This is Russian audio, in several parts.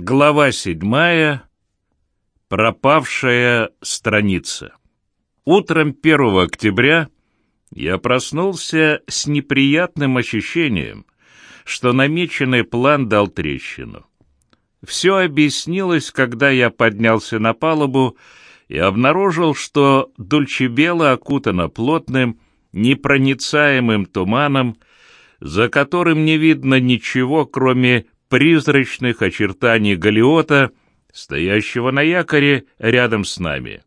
Глава седьмая. Пропавшая страница. Утром 1 октября я проснулся с неприятным ощущением, что намеченный план дал трещину. Все объяснилось, когда я поднялся на палубу и обнаружил, что Дульчебела окутана плотным, непроницаемым туманом, за которым не видно ничего, кроме призрачных очертаний галиота, стоящего на якоре рядом с нами.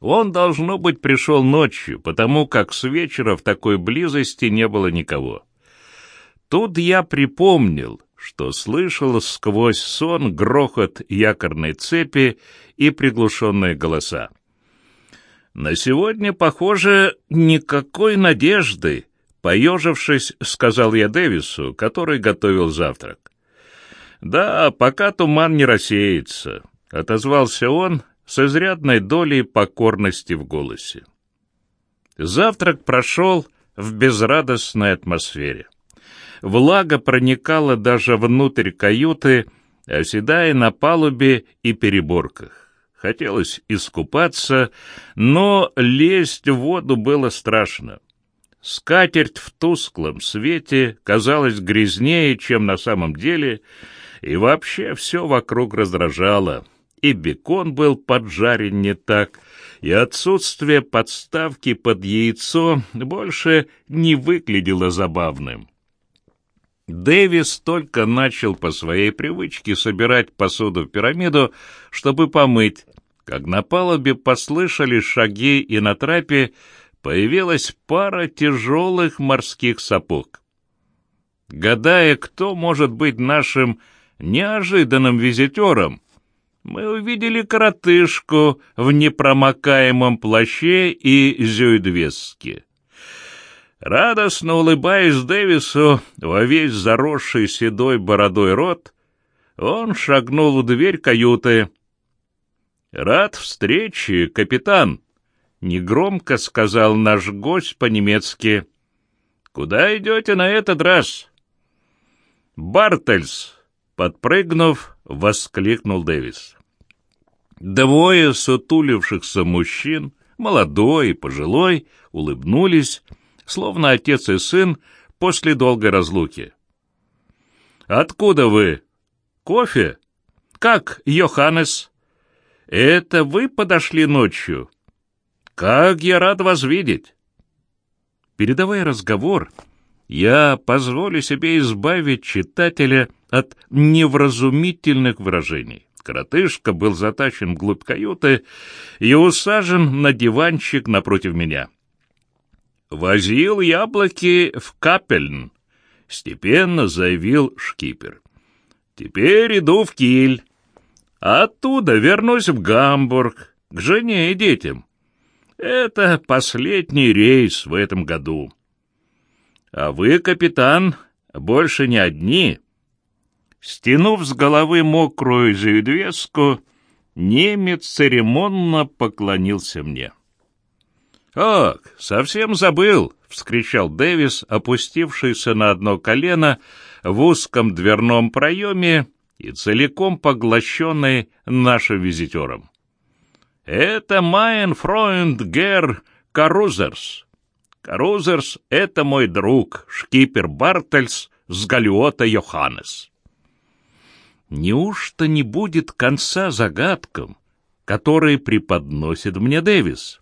Он, должно быть, пришел ночью, потому как с вечера в такой близости не было никого. Тут я припомнил, что слышал сквозь сон грохот якорной цепи и приглушенные голоса. На сегодня, похоже, никакой надежды, Поежившись, сказал я Дэвису, который готовил завтрак. «Да, пока туман не рассеется», — отозвался он с изрядной долей покорности в голосе. Завтрак прошел в безрадостной атмосфере. Влага проникала даже внутрь каюты, оседая на палубе и переборках. Хотелось искупаться, но лезть в воду было страшно. Скатерть в тусклом свете казалась грязнее, чем на самом деле, и вообще все вокруг раздражало. И бекон был поджарен не так, и отсутствие подставки под яйцо больше не выглядело забавным. Дэвис только начал по своей привычке собирать посуду в пирамиду, чтобы помыть, как на палубе послышались шаги и на трапе появилась пара тяжелых морских сапог. Гадая, кто может быть нашим неожиданным визитером, мы увидели коротышку в непромокаемом плаще и зюйдвеске. Радостно улыбаясь Дэвису во весь заросший седой бородой рот, он шагнул в дверь каюты. «Рад встрече, капитан!» Негромко сказал наш гость по-немецки. «Куда идете на этот раз?» «Бартельс!» — подпрыгнув, воскликнул Дэвис. Двое сутулившихся мужчин, молодой и пожилой, улыбнулись, словно отец и сын после долгой разлуки. «Откуда вы? Кофе? Как, Йоханнес? Это вы подошли ночью?» Как я рад вас видеть!» Передавая разговор, я позволю себе избавить читателя от невразумительных выражений. Коротышка был затащен вглубь каюты и усажен на диванчик напротив меня. «Возил яблоки в Капельн», — степенно заявил шкипер. «Теперь иду в Киль. Оттуда вернусь в Гамбург, к жене и детям. Это последний рейс в этом году. А вы, капитан, больше не одни. Стянув с головы мокрую зюдвеску, немец церемонно поклонился мне. «Ох, совсем забыл!» — вскричал Дэвис, опустившийся на одно колено в узком дверном проеме и целиком поглощенный нашим визитером. Это mein Freund Herr Карузерс. Карузерс — это мой друг, шкипер Бартельс с галиота Йоханнес. Неужто не будет конца загадкам, которые преподносит мне Дэвис?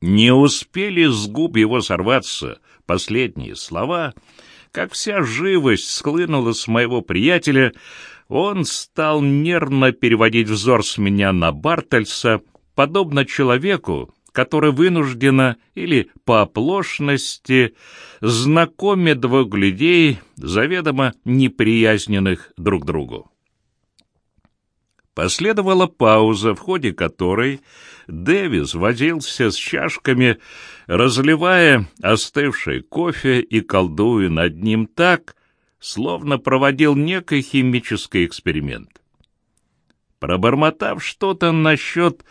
Не успели с губ его сорваться последние слова, как вся живость схлынула с моего приятеля, он стал нервно переводить взор с меня на Бартельса, подобно человеку, который вынужденно или по оплошности знакомит двух людей, заведомо неприязненных друг другу. Последовала пауза, в ходе которой Дэвис возился с чашками, разливая остывший кофе и колдуя над ним так, словно проводил некий химический эксперимент. Пробормотав что-то насчет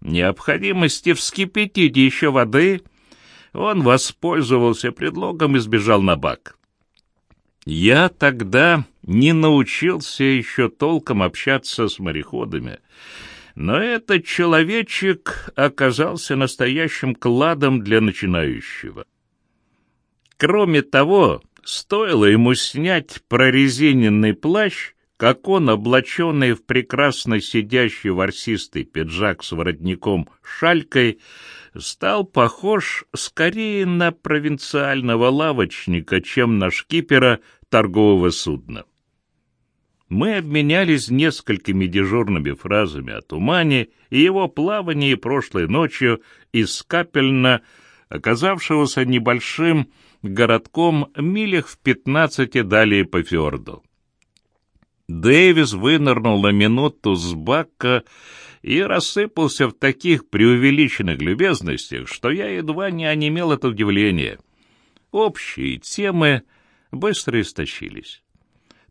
необходимости вскипятить еще воды, он воспользовался предлогом и сбежал на бак. Я тогда не научился еще толком общаться с мореходами, но этот человечек оказался настоящим кладом для начинающего. Кроме того, стоило ему снять прорезиненный плащ, как он, облаченный в прекрасно сидящий ворсистый пиджак с воротником шалькой, стал похож скорее на провинциального лавочника, чем на шкипера торгового судна. Мы обменялись несколькими дежурными фразами о тумане и его плавании прошлой ночью из Капельна, оказавшегося небольшим городком милях в пятнадцати далее по фьорду. Дэвис вынырнул на минуту с бака и рассыпался в таких преувеличенных любезностях, что я едва не онемел от удивления. Общие темы быстро истощились.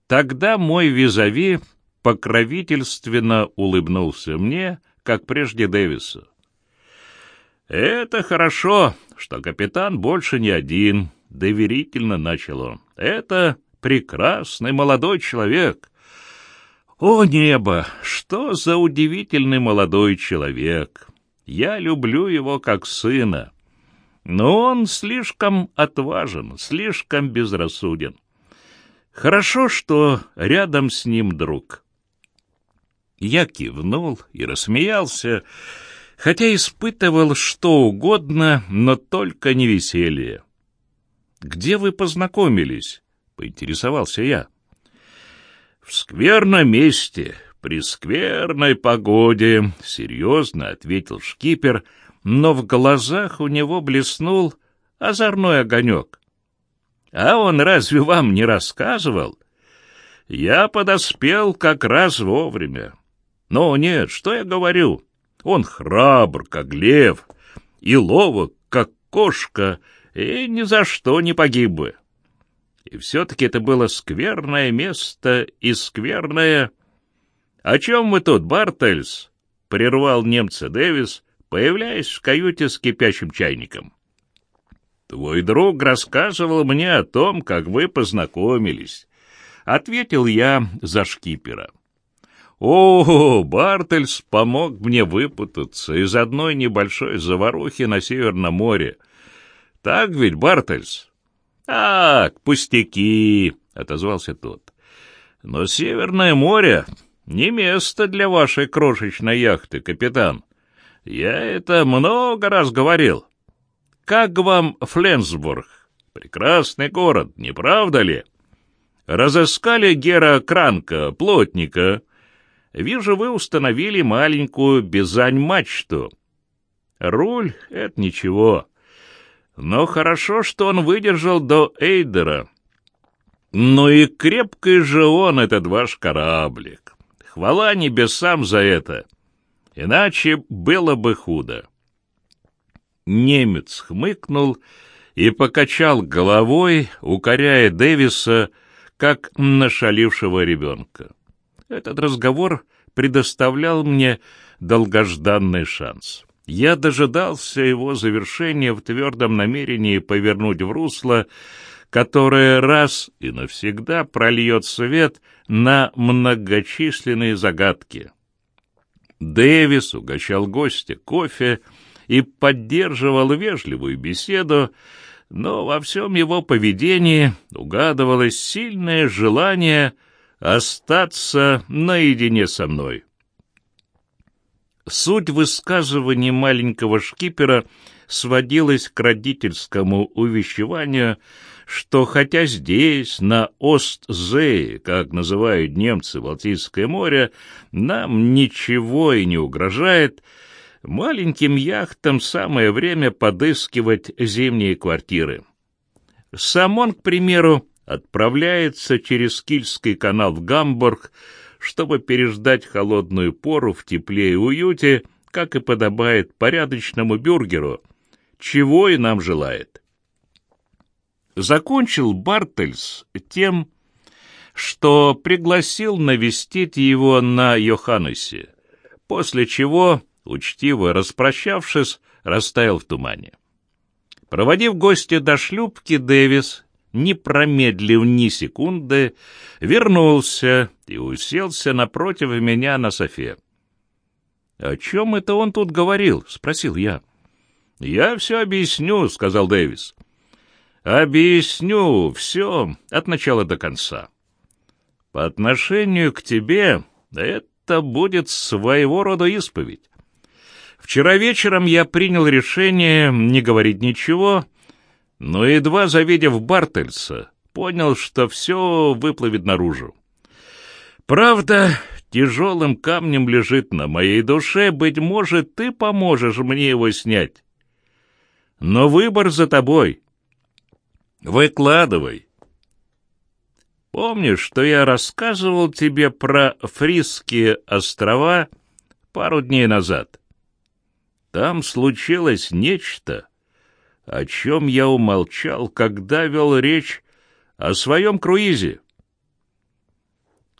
Тогда мой визави покровительственно улыбнулся мне, как прежде Дэвису. «Это хорошо, что капитан больше не один», — доверительно начал он. «Это прекрасный молодой человек». «О небо! Что за удивительный молодой человек! Я люблю его как сына, но он слишком отважен, слишком безрассуден. Хорошо, что рядом с ним друг. Я кивнул и рассмеялся, хотя испытывал что угодно, но только не веселье. «Где вы познакомились?» — поинтересовался я. «В скверном месте, при скверной погоде», — серьезно ответил шкипер, но в глазах у него блеснул озорной огонек. А он разве вам не рассказывал? Я подоспел как раз вовремя. Но нет, что я говорю? Он храбр, как лев, и ловок, как кошка, и ни за что не погиб бы. И все-таки это было скверное место и скверное... — О чем мы тут, Бартельс? — прервал немца Дэвис, появляясь в каюте с кипящим чайником. — «Твой друг рассказывал мне о том, как вы познакомились», — ответил я за шкипера. «О, Бартельс помог мне выпутаться из одной небольшой заварухи на Северном море. Так ведь, Бартельс?» «Так, пустяки», — отозвался тот. «Но Северное море не место для вашей крошечной яхты, капитан. Я это много раз говорил». Как вам Фленсбург? Прекрасный город, не правда ли? Разыскали Гера Кранка, плотника. Вижу, вы установили маленькую бизань-мачту. Руль — это ничего. Но хорошо, что он выдержал до Эйдера. Ну и крепкий же он, этот ваш кораблик. Хвала небесам за это. Иначе было бы худо. Немец хмыкнул и покачал головой, укоряя Дэвиса, как нашалившего ребенка. Этот разговор предоставлял мне долгожданный шанс. Я дожидался его завершения в твердом намерении повернуть в русло, которое раз и навсегда прольет свет на многочисленные загадки. Дэвис угощал гостя кофе, и поддерживал вежливую беседу, но во всем его поведении угадывалось сильное желание остаться наедине со мной. Суть высказываний маленького шкипера сводилась к родительскому увещеванию, что хотя здесь, на Остзее, как называют немцы Балтийское море, нам ничего и не угрожает, Маленьким яхтам самое время подыскивать зимние квартиры. Сам он, к примеру, отправляется через Кильский канал в Гамбург, чтобы переждать холодную пору в тепле и уюте, как и подобает порядочному бюргеру, чего и нам желает. Закончил Бартельс тем, что пригласил навестить его на Йоханнесе, после чего учтиво распрощавшись, растаял в тумане. Проводив гостя до шлюпки, Дэвис не промедлив ни секунды, вернулся и уселся напротив меня на софе. «О чем это он тут говорил?» — спросил я. «Я все объясню», — сказал Дэвис. «Объясню все от начала до конца. По отношению к тебе это будет своего рода исповедь. Вчера вечером я принял решение не говорить ничего, но едва завидев Бартельса, понял, что все выплывет наружу. Правда, тяжелым камнем лежит на моей душе, быть может, ты поможешь мне его снять. Но выбор за тобой. Выкладывай. Помнишь, что я рассказывал тебе про Фрисские острова пару дней назад? Там случилось нечто, о чем я умолчал, когда вел речь о своем круизе.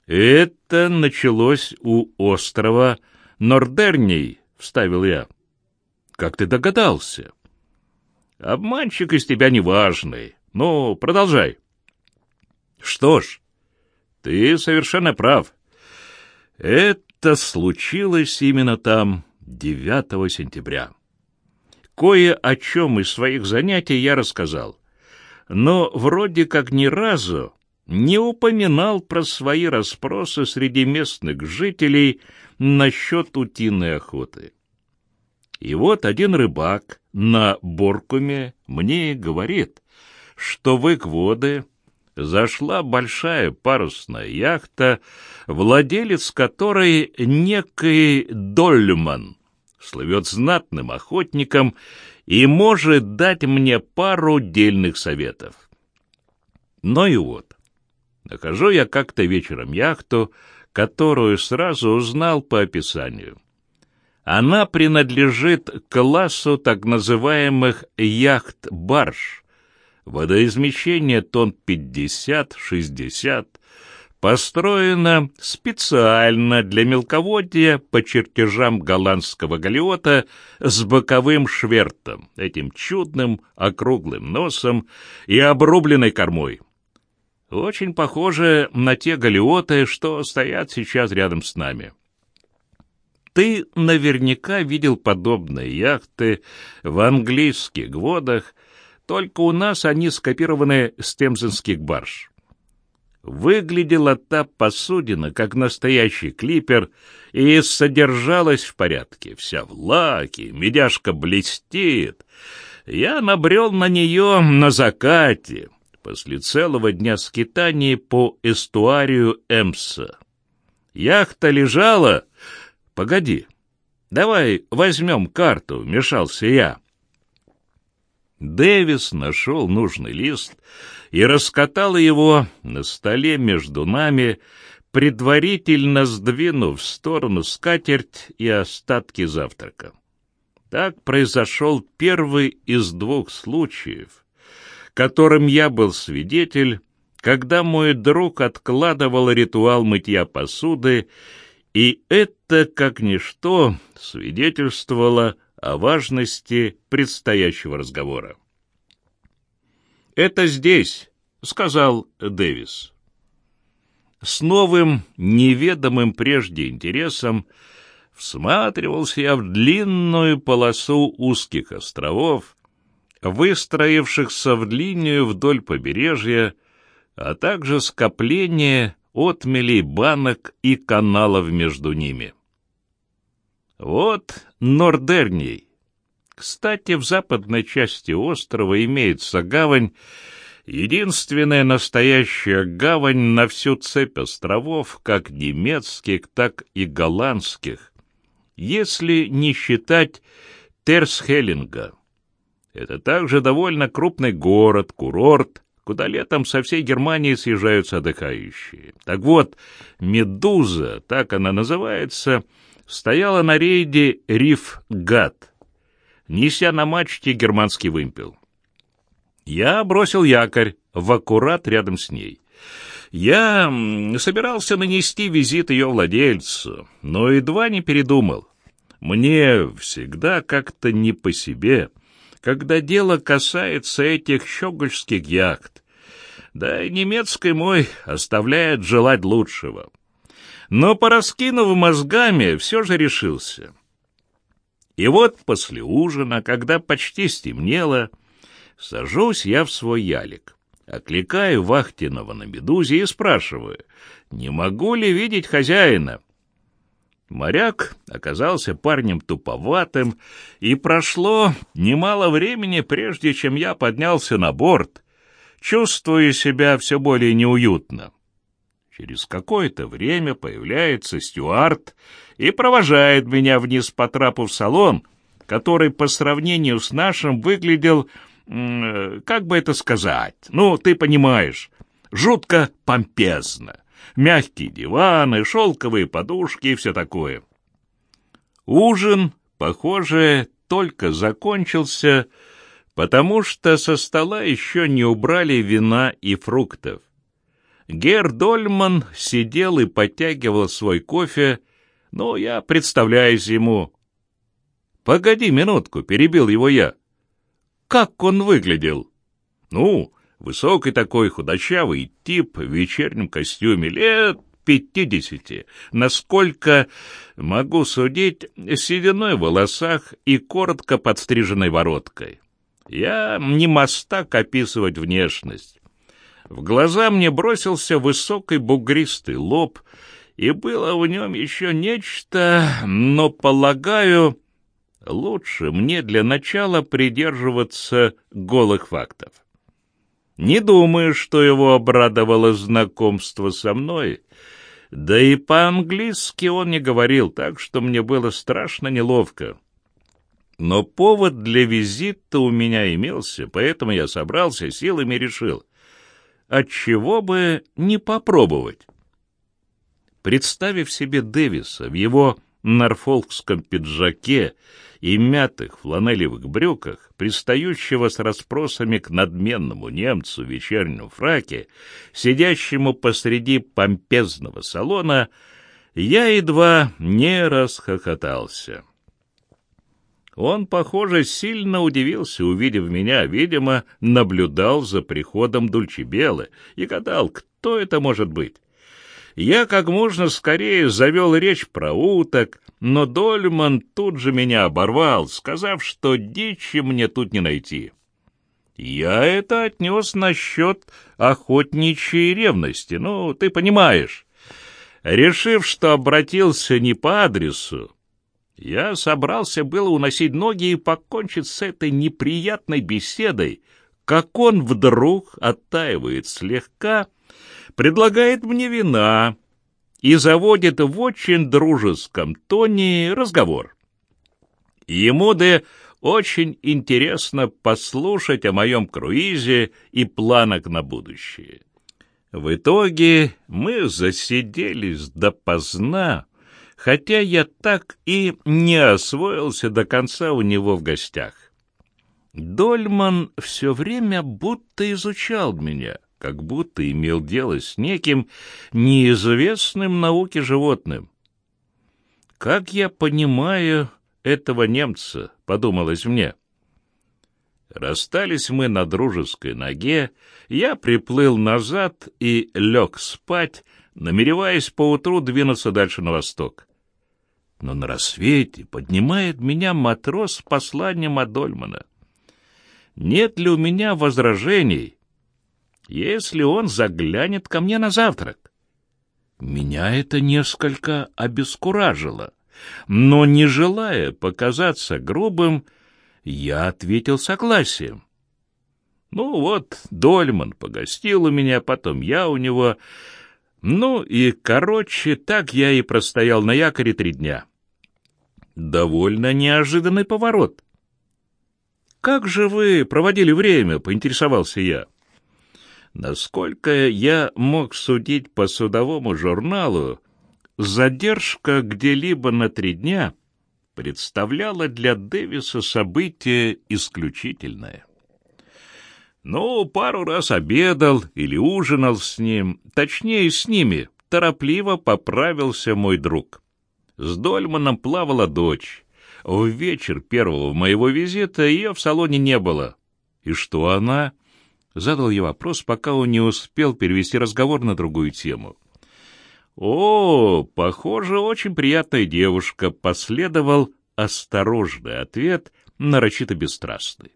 Это началось у острова Нордерней, — вставил я. Как ты догадался? Обманщик из тебя неважный. Ну, продолжай. Что ж, ты совершенно прав. Это случилось именно там, 9 сентября. Кое о чем из своих занятий я рассказал, но вроде как ни разу не упоминал про свои расспросы среди местных жителей насчет утиной охоты. И вот один рыбак на Боркуме мне говорит, что в их воды зашла большая парусная яхта, владелец которой некий Дольман, слывет знатным охотником и может дать мне пару дельных советов. Ну и вот, нахожу я как-то вечером яхту, которую сразу узнал по описанию. Она принадлежит классу так называемых яхт-барж. Водоизмещение тонн 50-60, построена специально для мелководья по чертежам голландского галиота с боковым швертом, этим чудным округлым носом и обрубленной кормой. Очень похоже на те галиоты, что стоят сейчас рядом с нами. Ты наверняка видел подобные яхты в английских водах, только у нас они скопированы с темзинских барж. Выглядела та посудина, как настоящий клипер, и содержалась в порядке. Вся в лаке, медяшка блестит. Я набрел на нее на закате, после целого дня скитаний по эстуарию Эмса. Яхта лежала Погоди, давай возьмем карту, — вмешался я. Дэвис нашел нужный лист и раскатал его на столе между нами, предварительно сдвинув в сторону скатерть и остатки завтрака. Так произошел первый из двух случаев, которым я был свидетель, когда мой друг откладывал ритуал мытья посуды и это, как ничто, свидетельствовало о важности предстоящего разговора. «Это здесь», — сказал Дэвис. С новым, неведомым прежде интересом всматривался я в длинную полосу узких островов, выстроившихся в линию вдоль побережья, а также скопление отмелей банок и каналов между ними. Вот Нордерний. Кстати, в западной части острова имеется гавань, единственная настоящая гавань на всю цепь островов, как немецких, так и голландских, если не считать Терсхеллинга. Это также довольно крупный город, курорт, куда летом со всей Германии съезжаются отдыхающие. Так вот, «Медуза», так она называется, стояла на рейде «Риф-Гат», неся на мачте германский вымпел. Я бросил якорь в аккурат рядом с ней. Я собирался нанести визит ее владельцу, но едва не передумал. Мне всегда как-то не по себе — когда дело касается этих щегольских яхт. Да и немецкий мой оставляет желать лучшего. Но, пораскинув мозгами, все же решился. И вот после ужина, когда почти стемнело, сажусь я в свой ялик, окликаю Вахтинова на медузе и спрашиваю, не могу ли видеть хозяина. Моряк оказался парнем туповатым, и прошло немало времени, прежде чем я поднялся на борт, чувствуя себя все более неуютно. Через какое-то время появляется стюард и провожает меня вниз по трапу в салон, который по сравнению с нашим выглядел, как бы это сказать, ну, ты понимаешь, жутко помпезно мягкие диваны, шелковые подушки и все такое. Ужин, похоже, только закончился, потому что со стола еще не убрали вина и фруктов. Гер Дольман сидел и подтягивал свой кофе, но я представляюсь ему. «Погоди минутку», — перебил его я. «Как он выглядел?» «Ну, Высокий такой, худощавый тип в вечернем костюме, лет пятидесяти. Насколько могу судить, сединой в волосах и коротко подстриженной вороткой. Я не мастак описывать внешность. В глаза мне бросился высокий бугристый лоб, и было в нем еще нечто, но, полагаю, лучше мне для начала придерживаться голых фактов. Не думаю, что его обрадовало знакомство со мной. Да и по-английски он не говорил, так что мне было страшно неловко. Но повод для визита у меня имелся, поэтому я собрался силами и решил, отчего бы не попробовать. Представив себе Дэвиса в его норфолкском пиджаке и мятых фланелевых брюках, пристающего с расспросами к надменному немцу в вечернем фраке, сидящему посреди помпезного салона, я едва не расхохотался. Он, похоже, сильно удивился, увидев меня, видимо, наблюдал за приходом Дульчебелы и гадал, кто это может быть. Я как можно скорее завел речь про уток, но Дольман тут же меня оборвал, сказав, что дичи мне тут не найти. Я это отнес насчет охотничьей ревности, ну, ты понимаешь. Решив, что обратился не по адресу, я собрался было уносить ноги и покончить с этой неприятной беседой, как он вдруг оттаивает слегка, предлагает мне вина и заводит в очень дружеском тоне разговор. Ему да очень интересно послушать о моем круизе и планах на будущее. В итоге мы засиделись допоздна, хотя я так и не освоился до конца у него в гостях. Дольман все время будто изучал меня — как будто имел дело с неким неизвестным науке животным. «Как я понимаю этого немца?» — подумалось мне. Расстались мы на дружеской ноге, я приплыл назад и лег спать, намереваясь поутру двинуться дальше на восток. Но на рассвете поднимает меня матрос с посланием от Дольмана. Нет ли у меня возражений, если он заглянет ко мне на завтрак. Меня это несколько обескуражило, но, не желая показаться грубым, я ответил согласием. Ну вот, Дольман погостил у меня, потом я у него. Ну и, короче, так я и простоял на якоре три дня. Довольно неожиданный поворот. «Как же вы проводили время?» — поинтересовался я. Насколько я мог судить по судовому журналу, задержка где-либо на три дня представляла для Дэвиса событие исключительное. Ну, пару раз обедал или ужинал с ним, точнее, с ними, торопливо поправился мой друг. С Дольманом плавала дочь. В вечер первого моего визита ее в салоне не было. И что она? Задал я вопрос, пока он не успел перевести разговор на другую тему. «О, похоже, очень приятная девушка», — последовал осторожный ответ, нарочито бесстрастный.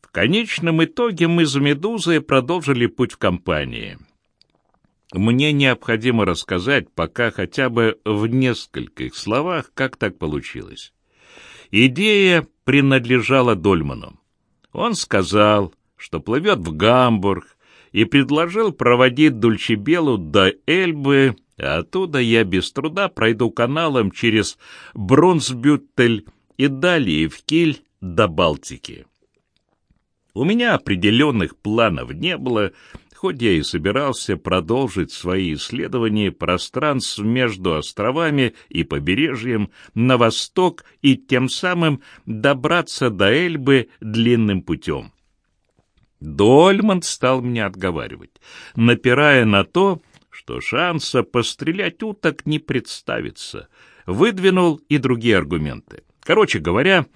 В конечном итоге мы с «Медузой» продолжили путь в компании. Мне необходимо рассказать пока хотя бы в нескольких словах, как так получилось. Идея принадлежала Дольману. Он сказал, что плывет в Гамбург, и предложил проводить Дульчебелу до Эльбы, а оттуда я без труда пройду каналом через Бронсбютель и далее в Киль до Балтики. У меня определенных планов не было, хоть я и собирался продолжить свои исследования пространств между островами и побережьем на восток и тем самым добраться до Эльбы длинным путем. Дольман стал меня отговаривать, напирая на то, что шанса пострелять уток не представится. Выдвинул и другие аргументы. Короче говоря,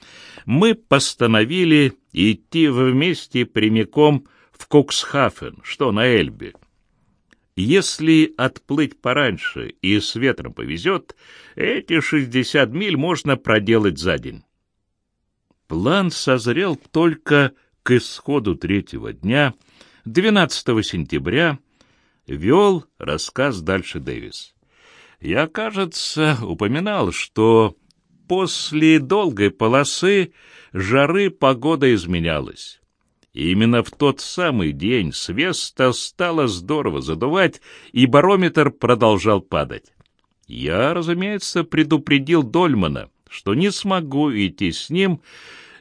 мы постановили идти вместе прямиком в Коксхафен, что на Эльбе. Если отплыть пораньше и с ветром повезет, эти шестьдесят миль можно проделать за день. План созрел только к исходу третьего дня, 12 сентября, вел рассказ дальше Дэвис. Я, кажется, упоминал, что после долгой полосы жары погода изменялась. И именно в тот самый день свеста стало здорово задувать, и барометр продолжал падать. Я, разумеется, предупредил Дольмана, что не смогу идти с ним,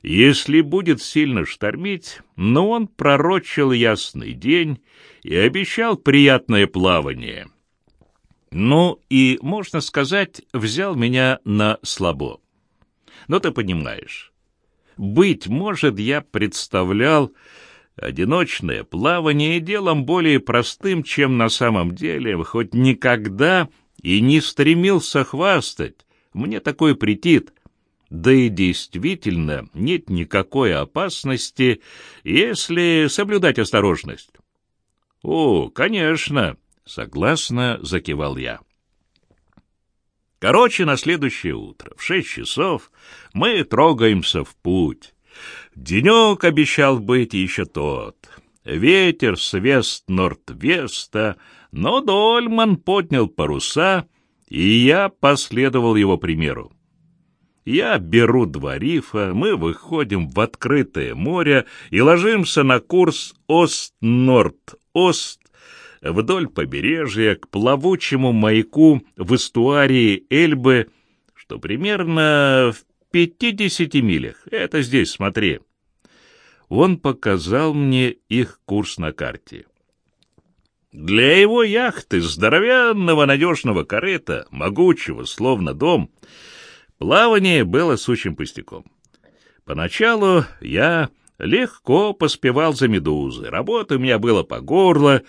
если будет сильно штормить, но он пророчил ясный день и обещал приятное плавание. Ну и, можно сказать, взял меня на слабо. Но ты понимаешь, быть может, я представлял одиночное плавание делом более простым, чем на самом деле, хоть никогда и не стремился хвастать. Мне такое претит. Да и действительно нет никакой опасности, если соблюдать осторожность. — О, конечно, — согласно закивал я. Короче, на следующее утро в шесть часов мы трогаемся в путь. Денек обещал быть еще тот. Ветер свест норд-веста, но Дольман поднял паруса, и я последовал его примеру. Я беру два рифа, мы выходим в открытое море и ложимся на курс Ост-Норд-Ост вдоль побережья к плавучему маяку в эстуарии Эльбы, что примерно в пятидесяти милях. Это здесь, смотри. Он показал мне их курс на карте. Для его яхты, здоровенного надежного корыта, могучего, словно дом, Плавание было сущим пустяком. Поначалу я легко поспевал за медузой. Работы у меня было по горло.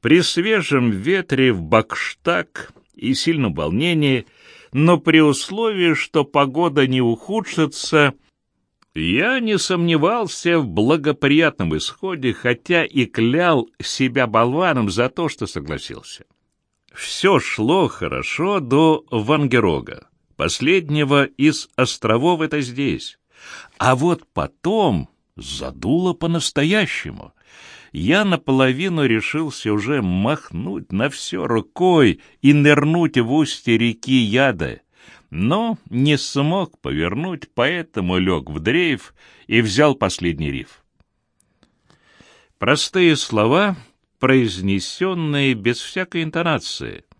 При свежем ветре в бакштаг и сильном волнении, но при условии, что погода не ухудшится, я не сомневался в благоприятном исходе, хотя и клял себя болваном за то, что согласился. Все шло хорошо до Вангерога. Последнего из островов это здесь. А вот потом задуло по-настоящему. Я наполовину решился уже махнуть на все рукой и нырнуть в устье реки Яда, но не смог повернуть, поэтому лег в дрейф и взял последний риф. Простые слова, произнесенные без всякой интонации —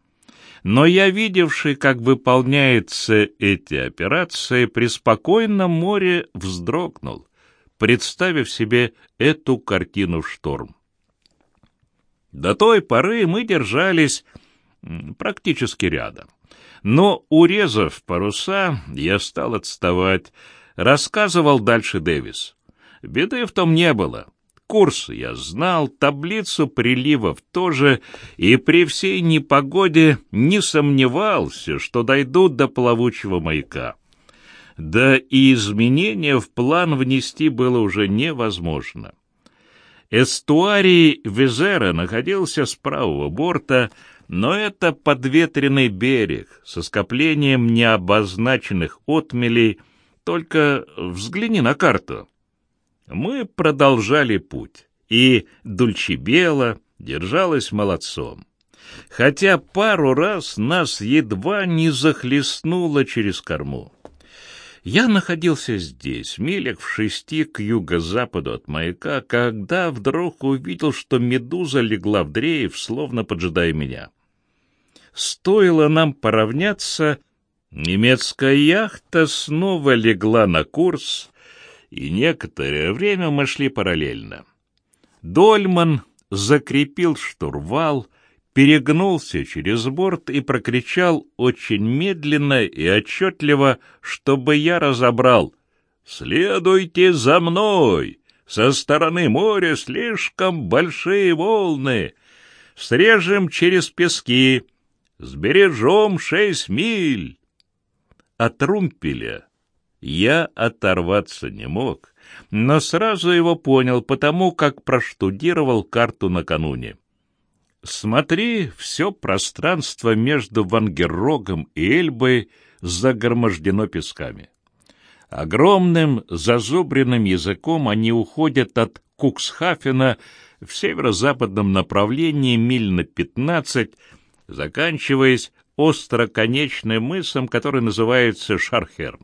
но я, видевший, как выполняются эти операции, при спокойном море вздрогнул, представив себе эту картину в шторм. До той поры мы держались практически рядом. Но, урезав паруса, я стал отставать, рассказывал дальше Дэвис. Беды в том не было. Курс я знал, таблицу приливов тоже, и при всей непогоде не сомневался, что дойдут до плавучего маяка. Да и изменения в план внести было уже невозможно. Эстуарий Визера находился с правого борта, но это подветренный берег со скоплением необозначенных отмелей, только взгляни на карту. Мы продолжали путь, и Дульчебела держалась молодцом. Хотя пару раз нас едва не захлестнуло через корму. Я находился здесь, милях в шести к юго-западу от маяка, когда вдруг увидел, что медуза легла в дрейф, словно поджидая меня. Стоило нам поравняться, немецкая яхта снова легла на курс, и некоторое время мы шли параллельно. Дольман закрепил штурвал, перегнулся через борт и прокричал очень медленно и отчетливо, чтобы я разобрал. «Следуйте за мной! Со стороны моря слишком большие волны! Срежем через пески! Сбережем шесть миль!» От румпеля я оторваться не мог, но сразу его понял, потому как проштудировал карту накануне. Смотри, все пространство между Вангеррогом и Эльбой загромождено песками. Огромным зазубренным языком они уходят от Куксхафена в северо-западном направлении миль на пятнадцать, заканчиваясь остроконечным мысом, который называется Шархерн.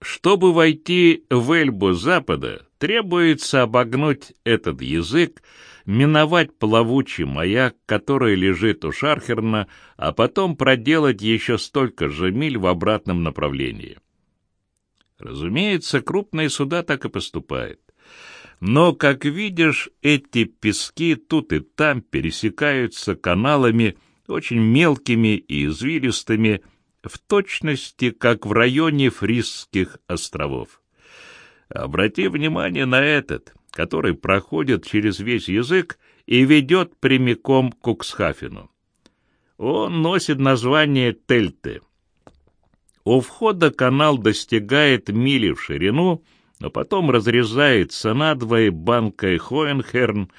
Чтобы войти в Эльбу запада, требуется обогнуть этот язык, миновать плавучий маяк, который лежит у Шархерна, а потом проделать еще столько же миль в обратном направлении. Разумеется, крупные суда так и поступают. Но, как видишь, эти пески тут и там пересекаются каналами, очень мелкими и извилистыми, в точности, как в районе Фрисских островов. Обрати внимание на этот который проходит через весь язык и ведет прямиком к Куксхафену. Он носит название Тельте. У входа канал достигает мили в ширину, но потом разрезается надвое банкой Хоенхерн,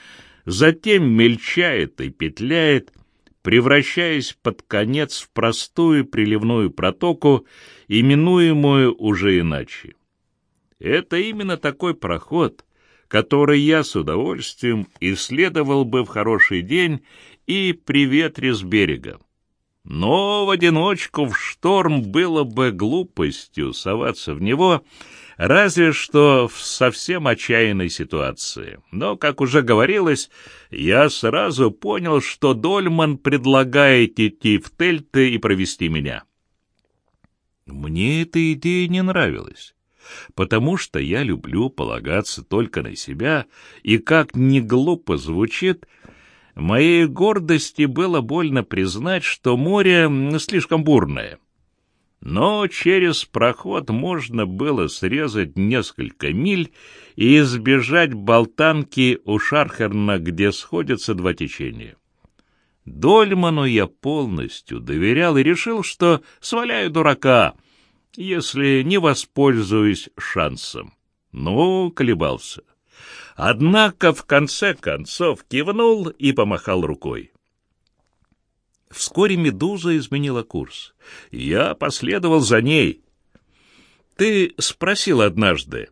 затем мельчает и петляет, превращаясь под конец в простую приливную протоку, именуемую уже иначе. Это именно такой проход, который я с удовольствием исследовал бы в хороший день и при ветре с берега. Но в одиночку в шторм было бы глупостью соваться в него, разве что в совсем отчаянной ситуации. Но, как уже говорилось, я сразу понял, что Дольман предлагает идти в Тельты и провести меня. Мне эта идея не нравилась потому что я люблю полагаться только на себя, и как ни глупо звучит, моей гордости было больно признать, что море слишком бурное. Но через проход можно было срезать несколько миль и избежать болтанки у Шархерна, где сходятся два течения. Дольману я полностью доверял и решил, что сваляю дурака — если не воспользуюсь шансом. Ну, колебался. Однако в конце концов кивнул и помахал рукой. Вскоре медуза изменила курс. Я последовал за ней. Ты спросил однажды,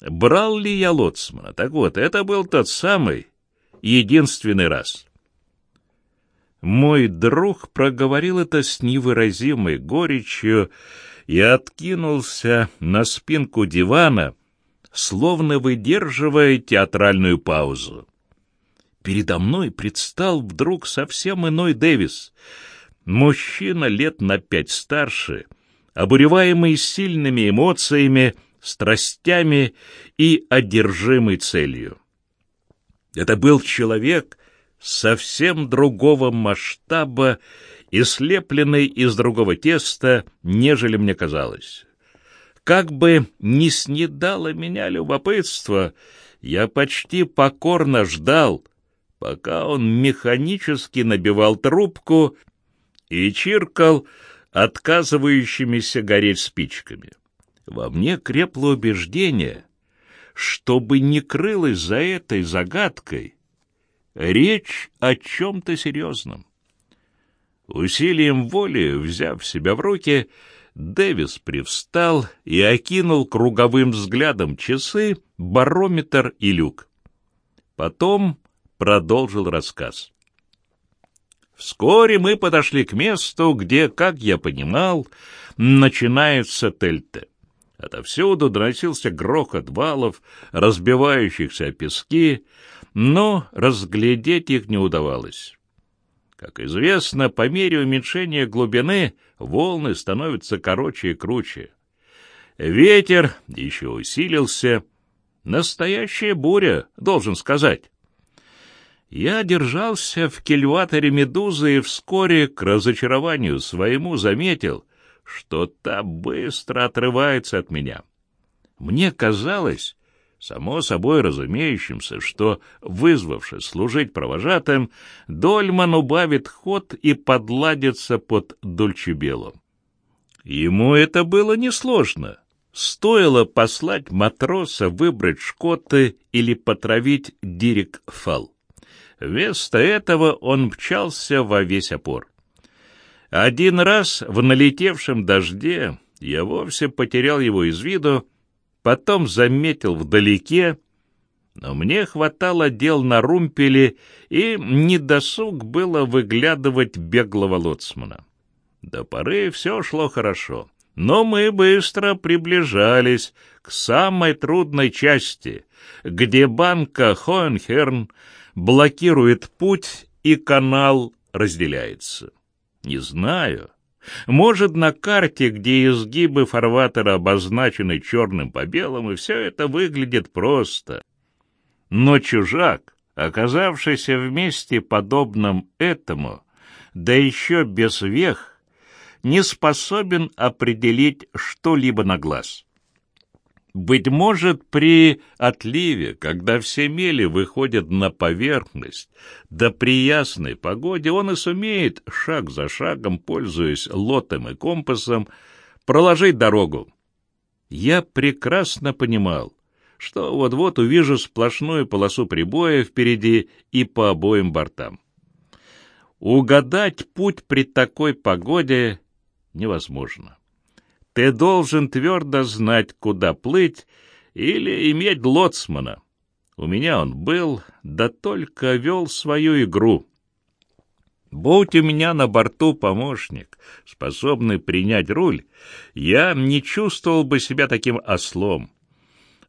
брал ли я лоцмана. Так вот, это был тот самый, единственный раз. Мой друг проговорил это с невыразимой горечью, и откинулся на спинку дивана, словно выдерживая театральную паузу. Передо мной предстал вдруг совсем иной Дэвис. Мужчина лет на пять старше, обуреваемый сильными эмоциями, страстями и одержимой целью. Это был человек совсем другого масштаба и слепленный из другого теста, нежели мне казалось. Как бы не снедало меня любопытство, я почти покорно ждал, пока он механически набивал трубку и чиркал отказывающимися гореть спичками. Во мне крепло убеждение, чтобы не крылась за этой загадкой речь о чем-то серьезном. Усилием воли, взяв себя в руки, Дэвис привстал и окинул круговым взглядом часы, барометр и люк. Потом продолжил рассказ. Вскоре мы подошли к месту, где, как я понимал, начинается Тельте. Отовсюду доносился грохот валов, разбивающихся о пески, но разглядеть их не удавалось. Как известно, по мере уменьшения глубины волны становятся короче и круче. Ветер еще усилился. Настоящая буря, должен сказать. Я держался в кильваторе медузы и вскоре, к разочарованию своему, заметил, что та быстро отрывается от меня. Мне казалось, само собой разумеющимся, что, вызвавшись служить провожатым, Дольман убавит ход и подладится под Дольчебелу. Ему это было несложно. Стоило послать матроса выбрать шкоты или потравить Дирик Фал. Вместо этого он мчался во весь опор. Один раз в налетевшем дожде я вовсе потерял его из виду, потом заметил вдалеке, но мне хватало дел на румпеле, и недосуг было выглядывать беглого лоцмана. До поры все шло хорошо, но мы быстро приближались к самой трудной части, где банка Хоенхерн блокирует путь, и канал разделяется. Не знаю. Может, на карте, где изгибы фарватера обозначены черным по белому, все это выглядит просто. Но чужак, оказавшийся в месте, подобном этому, да еще без вех, не способен определить что-либо на глаз. Быть может, при отливе, когда все мели выходят на поверхность, да при ясной погоде он и сумеет, шаг за шагом, пользуясь лотом и компасом, проложить дорогу. Я прекрасно понимал, что вот-вот увижу сплошную полосу прибоя впереди и по обоим бортам. Угадать путь при такой погоде невозможно. Ты должен твердо знать, куда плыть, или иметь лоцмана. У меня он был, да только вел свою игру. Будь у меня на борту помощник, способный принять руль, я не чувствовал бы себя таким ослом.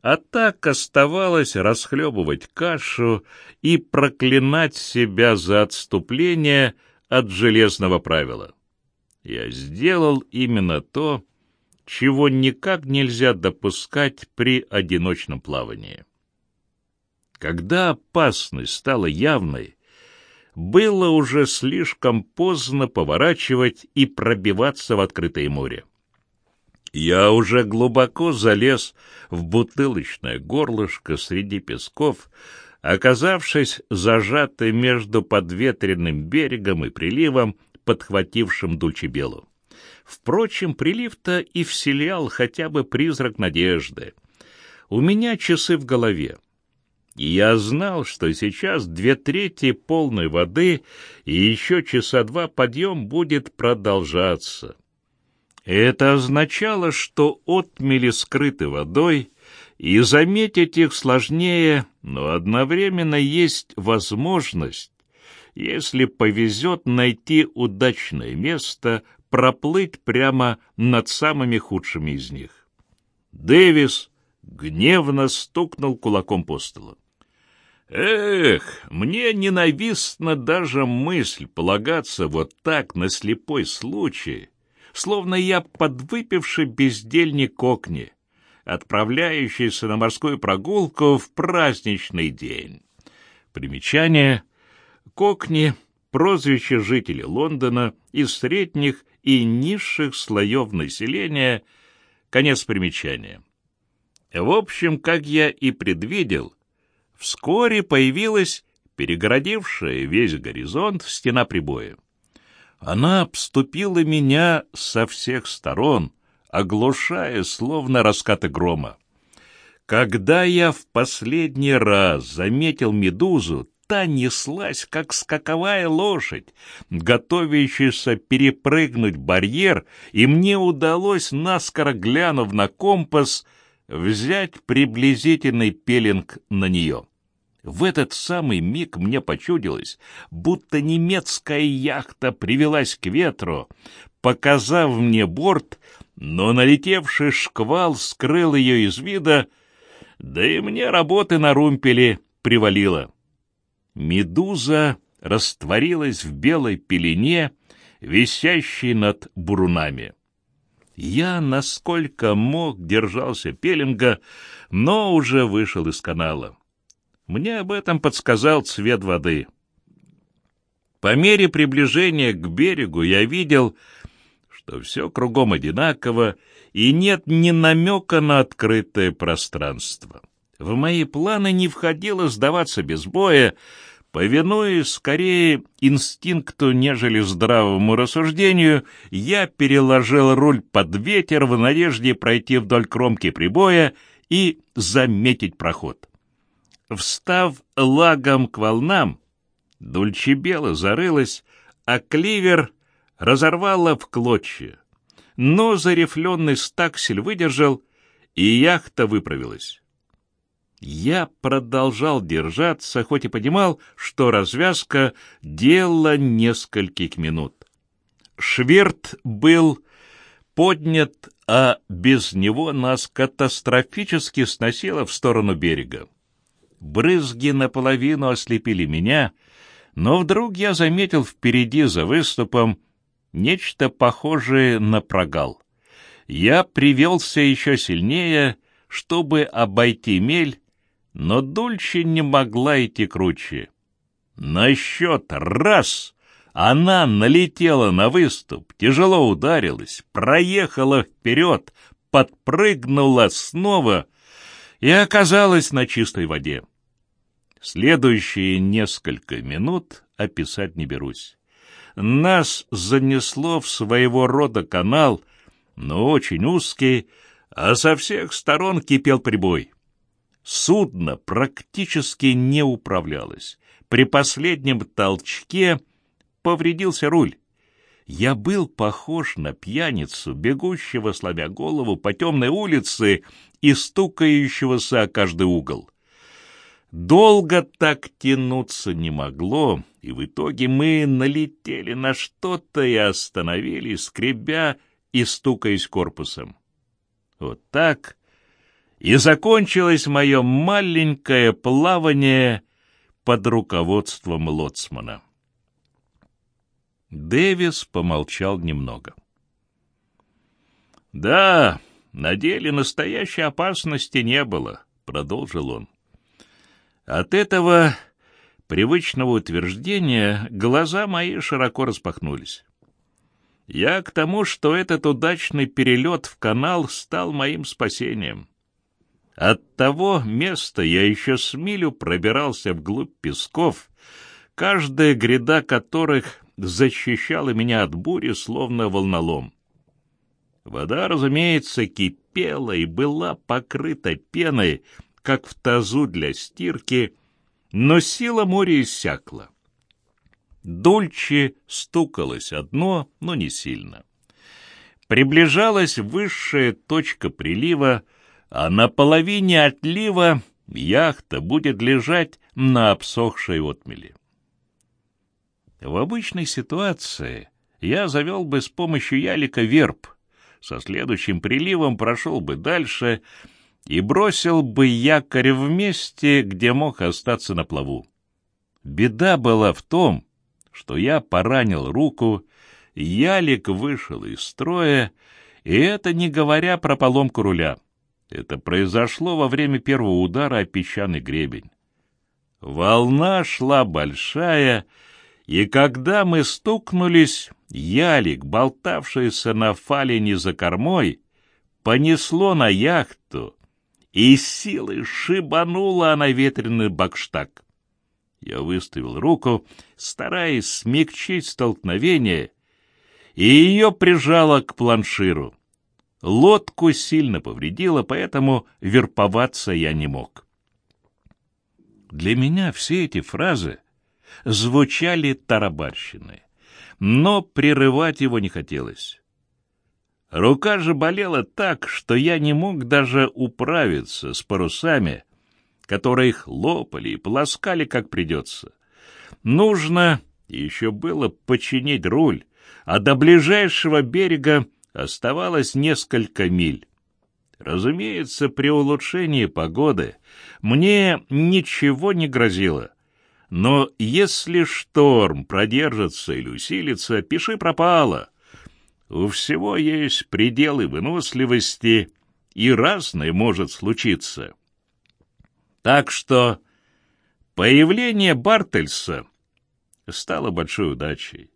А так оставалось расхлебывать кашу и проклинать себя за отступление от железного правила. Я сделал именно то, чего никак нельзя допускать при одиночном плавании. Когда опасность стала явной, было уже слишком поздно поворачивать и пробиваться в открытое море. Я уже глубоко залез в бутылочное горлышко среди песков, оказавшись зажатый между подветренным берегом и приливом, подхватившим Дульчебелу. Впрочем, прилив-то и вселял хотя бы призрак надежды. У меня часы в голове. И я знал, что сейчас две трети полной воды, и еще часа два подъем будет продолжаться. Это означало, что отмели скрыты водой, и заметить их сложнее, но одновременно есть возможность, если повезет найти удачное место, проплыть прямо над самыми худшими из них. Дэвис гневно стукнул кулаком по столу. Эх, мне ненавистна даже мысль полагаться вот так на слепой случай, словно я подвыпивший бездельник кокни, отправляющийся на морскую прогулку в праздничный день. Примечание. Кокни — прозвище жителей Лондона из средних и низших слоев населения. Конец примечания. В общем, как я и предвидел, вскоре появилась перегородившая весь горизонт стена прибоя. Она обступила меня со всех сторон, оглушая, словно раскаты грома. Когда я в последний раз заметил медузу, та неслась, как скаковая лошадь, готовящаяся перепрыгнуть барьер, и мне удалось, наскоро глянув на компас, взять приблизительный пеленг на нее. В этот самый миг мне почудилось, будто немецкая яхта привелась к ветру, показав мне борт, но налетевший шквал скрыл ее из вида, да и мне работы на румпеле привалило. Медуза растворилась в белой пелене, висящей над бурунами. Я, насколько мог, держался пеленга, но уже вышел из канала. Мне об этом подсказал цвет воды. По мере приближения к берегу я видел, что все кругом одинаково, и нет ни намека на открытое пространство. В мои планы не входило сдаваться без боя, повинуясь скорее инстинкту, нежели здравому рассуждению, я переложил руль под ветер в надежде пройти вдоль кромки прибоя и заметить проход. Встав лагом к волнам, Дульчебела зарылась, а кливер разорвала в клочья. Но зарифленный стаксель выдержал, и яхта выправилась. Я продолжал держаться, хоть и понимал, что развязка — дело нескольких минут. Шверт был поднят, а без него нас катастрофически сносило в сторону берега. Брызги наполовину ослепили меня, но вдруг я заметил впереди за выступом нечто похожее на прогал. Я привелся еще сильнее, чтобы обойти мель, но Дульче не могла идти круче. На счет раз она налетела на выступ, тяжело ударилась, проехала вперед, подпрыгнула снова и оказалась на чистой воде. Следующие несколько минут описать не берусь. Нас занесло в своего рода канал, но очень узкий, а со всех сторон кипел прибой. Судно практически не управлялось. При последнем толчке повредился руль. Я был похож на пьяницу, бегущего, сломя голову по темной улице и стукающегося о каждый угол. Долго так тянуться не могло, и в итоге мы налетели на что-то и остановились, скребя и стукаясь корпусом. Вот так и закончилось мое маленькое плавание под руководством лоцмана. Дэвис помолчал немного. «Да, на деле настоящей опасности не было», — продолжил он. От этого привычного утверждения глаза мои широко распахнулись. Я к тому, что этот удачный перелет в канал стал моим спасением. От того места я еще с милю пробирался вглубь песков, каждая гряда которых защищала меня от бури, словно волнолом. Вода, разумеется, кипела и была покрыта пеной, как в тазу для стирки, но сила моря иссякла. Дольче стукалось одно, но не сильно. Приближалась высшая точка прилива, а на половине отлива яхта будет лежать на обсохшей отмели. В обычной ситуации я завел бы с помощью ялика верб, со следующим приливом прошел бы дальше — и бросил бы якорь в месте, где мог остаться на плаву. Беда была в том, что я поранил руку, ялик вышел из строя, и это не говоря про поломку руля. Это произошло во время первого удара о песчаный гребень. Волна шла большая, и когда мы стукнулись, ялик, болтавшийся на фалине за кормой, понесло на яхту, и силой шибанула она ветреный бакштаг. Я выставил руку, стараясь смягчить столкновение, и ее прижало к планширу. Лодку сильно повредило, поэтому верповаться я не мог. Для меня все эти фразы звучали тарабарщиной, но прерывать его не хотелось. Рука же болела так, что я не мог даже управиться с парусами, которые хлопали и полоскали, как придется. Нужно еще было починить руль, а до ближайшего берега оставалось несколько миль. Разумеется, при улучшении погоды мне ничего не грозило. Но если шторм продержится или усилится, пиши пропало. У всего есть пределы выносливости, и разное может случиться. Так что появление Бартельса стало большой удачей.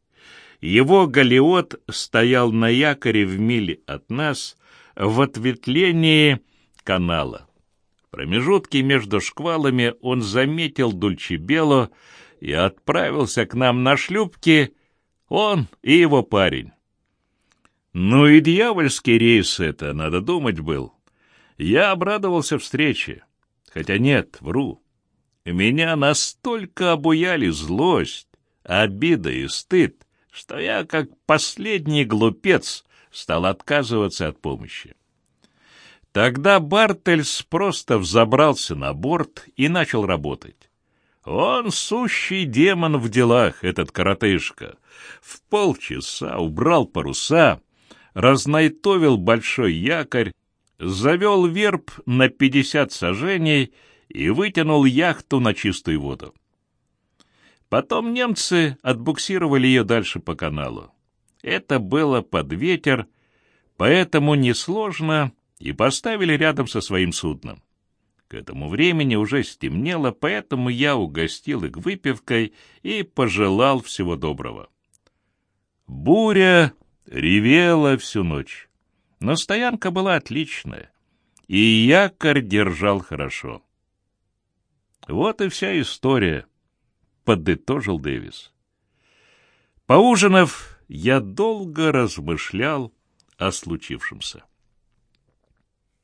Его галеот стоял на якоре в миле от нас в ответвлении канала. В промежутке между шквалами он заметил Дульчебело и отправился к нам на шлюпке, он и его парень. Ну и дьявольский рейс это, надо думать, был. Я обрадовался встрече. Хотя нет, вру. Меня настолько обуяли злость, обида и стыд, что я, как последний глупец, стал отказываться от помощи. Тогда Бартельс просто взобрался на борт и начал работать. Он сущий демон в делах, этот коротышка. В полчаса убрал паруса, разнайтовил большой якорь, завел верб на пятьдесят сажений и вытянул яхту на чистую воду. Потом немцы отбуксировали ее дальше по каналу. Это было под ветер, поэтому несложно, и поставили рядом со своим судном. К этому времени уже стемнело, поэтому я угостил их выпивкой и пожелал всего доброго. Буря ревела всю ночь, но стоянка была отличная, и якорь держал хорошо. Вот и вся история —— подытожил Дэвис. Поужинав, я долго размышлял о случившемся.